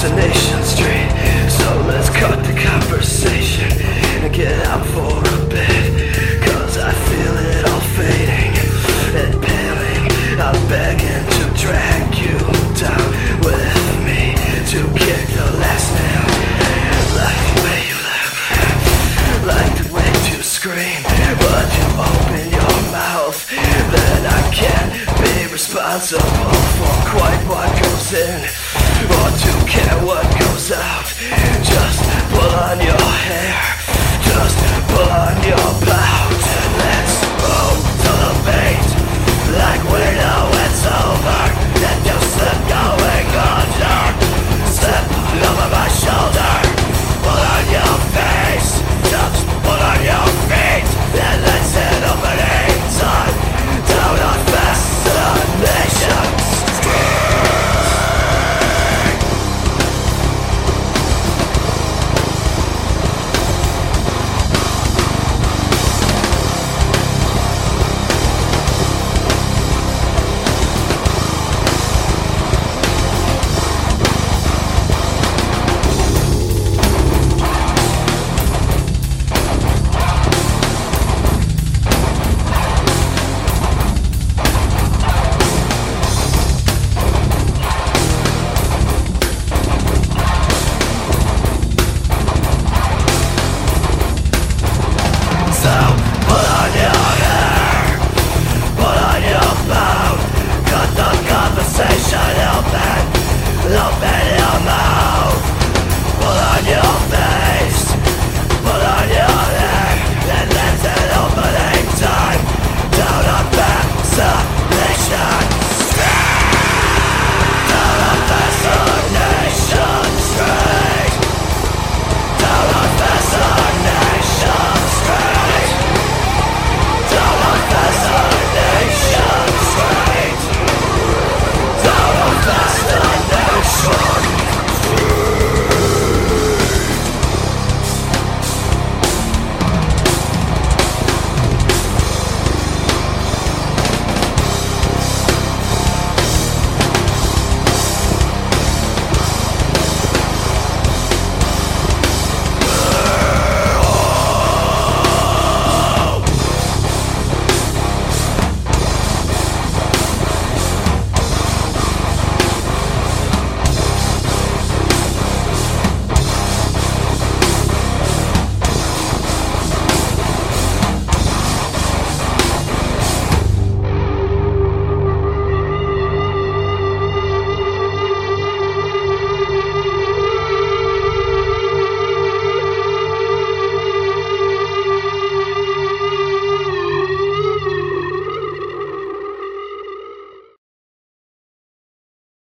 Destination Street. So let's cut the conversation and get out for a bit. Cause I feel it all fading and paling. I'm begging to drag you down with me to kick the last nail. Like the way you laugh, like the way to scream. But you open your mouth, then I can't be responsible care what goes out.